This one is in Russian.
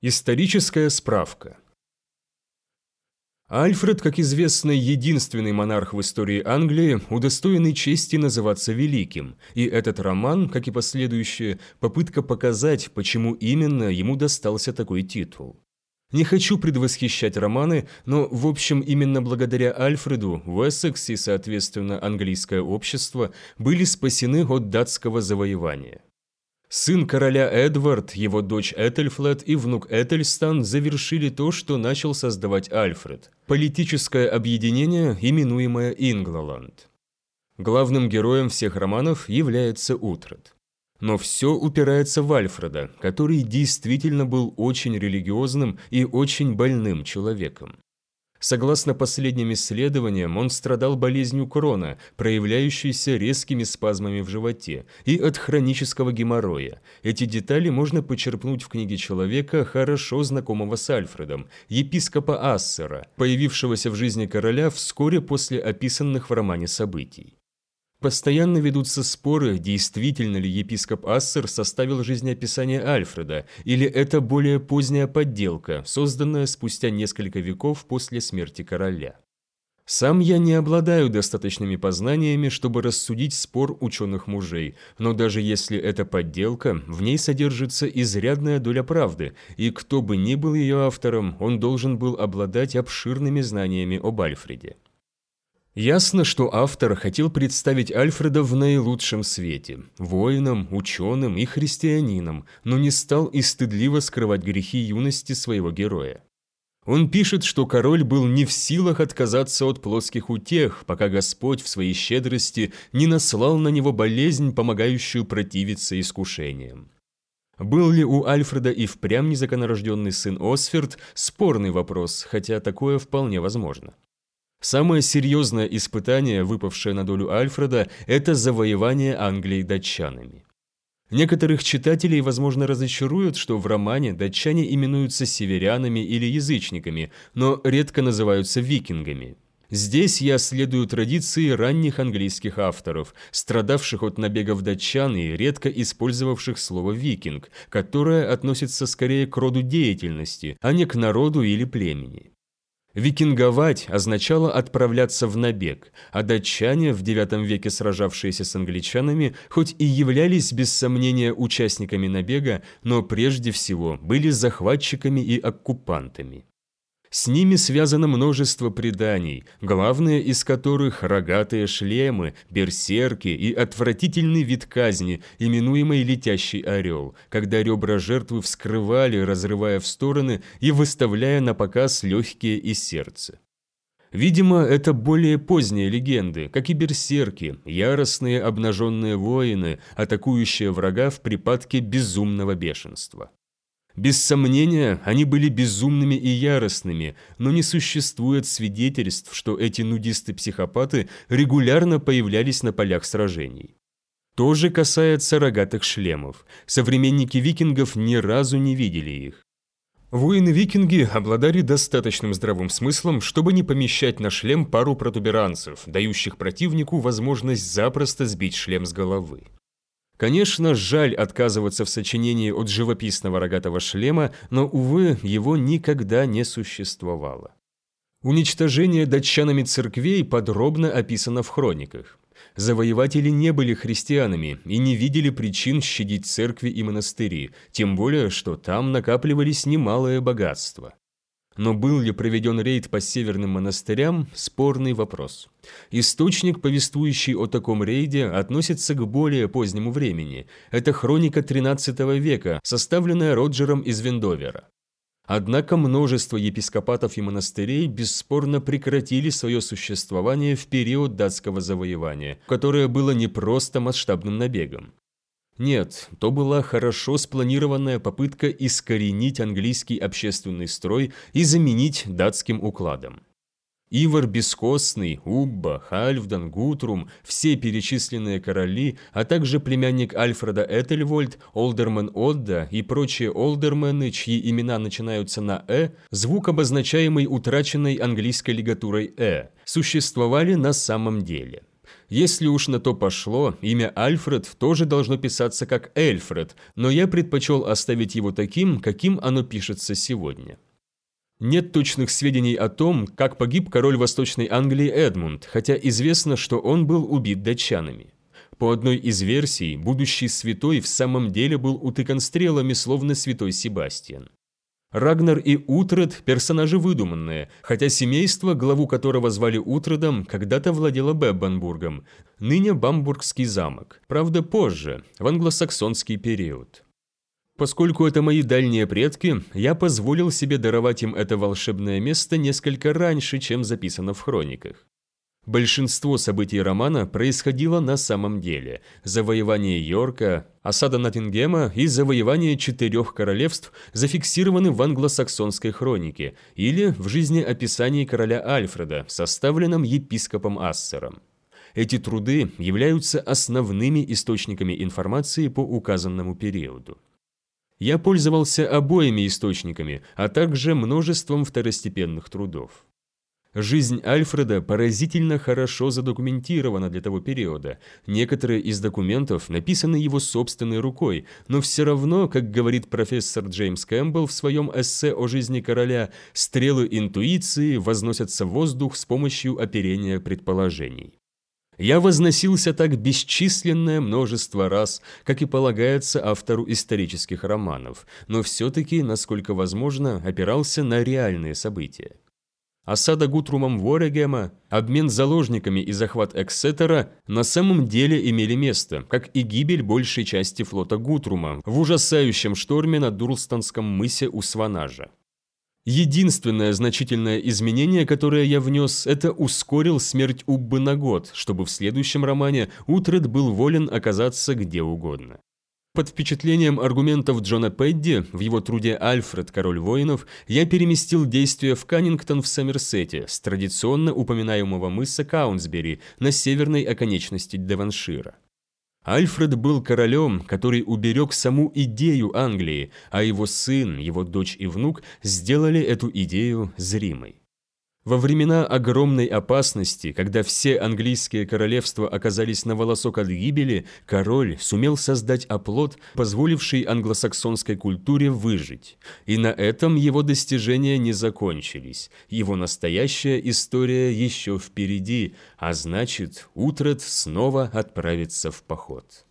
Историческая справка Альфред, как известно, единственный монарх в истории Англии, удостоенный чести называться Великим, и этот роман, как и последующие, попытка показать, почему именно ему достался такой титул. Не хочу предвосхищать романы, но, в общем, именно благодаря Альфреду Уэссекс и, соответственно, английское общество были спасены от датского завоевания. Сын короля Эдвард, его дочь Этельфлет и внук Этельстан завершили то, что начал создавать Альфред – политическое объединение, именуемое Инглоланд. Главным героем всех романов является Утрат. Но все упирается в Альфреда, который действительно был очень религиозным и очень больным человеком. Согласно последним исследованиям, он страдал болезнью крона, проявляющейся резкими спазмами в животе, и от хронического геморроя. Эти детали можно почерпнуть в книге человека, хорошо знакомого с Альфредом, епископа Ассера, появившегося в жизни короля вскоре после описанных в романе событий. Постоянно ведутся споры, действительно ли епископ Ассер составил жизнеописание Альфреда, или это более поздняя подделка, созданная спустя несколько веков после смерти короля. Сам я не обладаю достаточными познаниями, чтобы рассудить спор ученых мужей, но даже если это подделка, в ней содержится изрядная доля правды, и кто бы ни был ее автором, он должен был обладать обширными знаниями об Альфреде. Ясно, что автор хотел представить Альфреда в наилучшем свете – воином, ученым и христианином, но не стал и стыдливо скрывать грехи юности своего героя. Он пишет, что король был не в силах отказаться от плоских утех, пока Господь в своей щедрости не наслал на него болезнь, помогающую противиться искушениям. Был ли у Альфреда и впрямь незаконорожденный сын Осферд – спорный вопрос, хотя такое вполне возможно. Самое серьезное испытание, выпавшее на долю Альфреда, это завоевание Англии датчанами. Некоторых читателей, возможно, разочаруют, что в романе датчане именуются северянами или язычниками, но редко называются викингами. Здесь я следую традиции ранних английских авторов, страдавших от набегов датчан и редко использовавших слово «викинг», которое относится скорее к роду деятельности, а не к народу или племени. Викинговать означало отправляться в набег, а датчане, в IX веке сражавшиеся с англичанами, хоть и являлись без сомнения участниками набега, но прежде всего были захватчиками и оккупантами. С ними связано множество преданий, главное из которых рогатые шлемы, берсерки и отвратительный вид казни, именуемый «летящий орел», когда ребра жертвы вскрывали, разрывая в стороны и выставляя на показ легкие и сердце. Видимо, это более поздние легенды, как и берсерки, яростные обнаженные воины, атакующие врага в припадке безумного бешенства. Без сомнения, они были безумными и яростными, но не существует свидетельств, что эти нудисты-психопаты регулярно появлялись на полях сражений. То же касается рогатых шлемов. Современники викингов ни разу не видели их. Воины-викинги обладали достаточным здравым смыслом, чтобы не помещать на шлем пару протуберанцев, дающих противнику возможность запросто сбить шлем с головы. Конечно, жаль отказываться в сочинении от живописного рогатого шлема, но, увы, его никогда не существовало. Уничтожение датчанами церквей подробно описано в хрониках. Завоеватели не были христианами и не видели причин щадить церкви и монастыри, тем более, что там накапливались немалое богатство. Но был ли проведен рейд по северным монастырям – спорный вопрос. Источник, повествующий о таком рейде, относится к более позднему времени. Это хроника XIII века, составленная Роджером из Виндовера. Однако множество епископатов и монастырей бесспорно прекратили свое существование в период датского завоевания, которое было не просто масштабным набегом. Нет, то была хорошо спланированная попытка искоренить английский общественный строй и заменить датским укладом. Ивар Бескостный, Убба, Хальфдан, Гутрум, все перечисленные короли, а также племянник Альфреда Этельвольд, Олдерман Отда и прочие олдермены, чьи имена начинаются на «э», звук, обозначаемый утраченной английской лигатурой «э», существовали на самом деле. Если уж на то пошло, имя Альфред тоже должно писаться как Эльфред, но я предпочел оставить его таким, каким оно пишется сегодня. Нет точных сведений о том, как погиб король Восточной Англии Эдмунд, хотя известно, что он был убит датчанами. По одной из версий, будущий святой в самом деле был утыкан стрелами, словно святой Себастьян. Рагнар и Утред – персонажи выдуманные, хотя семейство, главу которого звали Утредом, когда-то владело Беббенбургом, ныне Бамбургский замок, правда позже, в англосаксонский период. Поскольку это мои дальние предки, я позволил себе даровать им это волшебное место несколько раньше, чем записано в хрониках. Большинство событий романа происходило на самом деле. Завоевание Йорка, осада Ноттингема и завоевание четырех королевств зафиксированы в англосаксонской хронике или в жизнеописании короля Альфреда, составленном епископом Ассером. Эти труды являются основными источниками информации по указанному периоду. Я пользовался обоими источниками, а также множеством второстепенных трудов. Жизнь Альфреда поразительно хорошо задокументирована для того периода. Некоторые из документов написаны его собственной рукой, но все равно, как говорит профессор Джеймс Кэмпбелл в своем эссе о жизни короля, стрелы интуиции возносятся в воздух с помощью оперения предположений. Я возносился так бесчисленное множество раз, как и полагается автору исторических романов, но все-таки, насколько возможно, опирался на реальные события. Осада Гутрумом Ворегема, обмен заложниками и захват Эксетера на самом деле имели место, как и гибель большей части флота Гутрума в ужасающем шторме на Дурлстанском мысе у Сванажа. Единственное значительное изменение, которое я внес, это ускорил смерть Уббы на год, чтобы в следующем романе Утред был волен оказаться где угодно. Под впечатлением аргументов Джона Пэдди в его труде «Альфред. Король воинов» я переместил действие в Каннингтон в Сомерсете с традиционно упоминаемого мыса Каунсбери на северной оконечности Деваншира. Альфред был королем, который уберег саму идею Англии, а его сын, его дочь и внук сделали эту идею зримой. Во времена огромной опасности, когда все английские королевства оказались на волосок от гибели, король сумел создать оплот, позволивший англосаксонской культуре выжить. И на этом его достижения не закончились. Его настоящая история еще впереди, а значит, Утрат снова отправится в поход.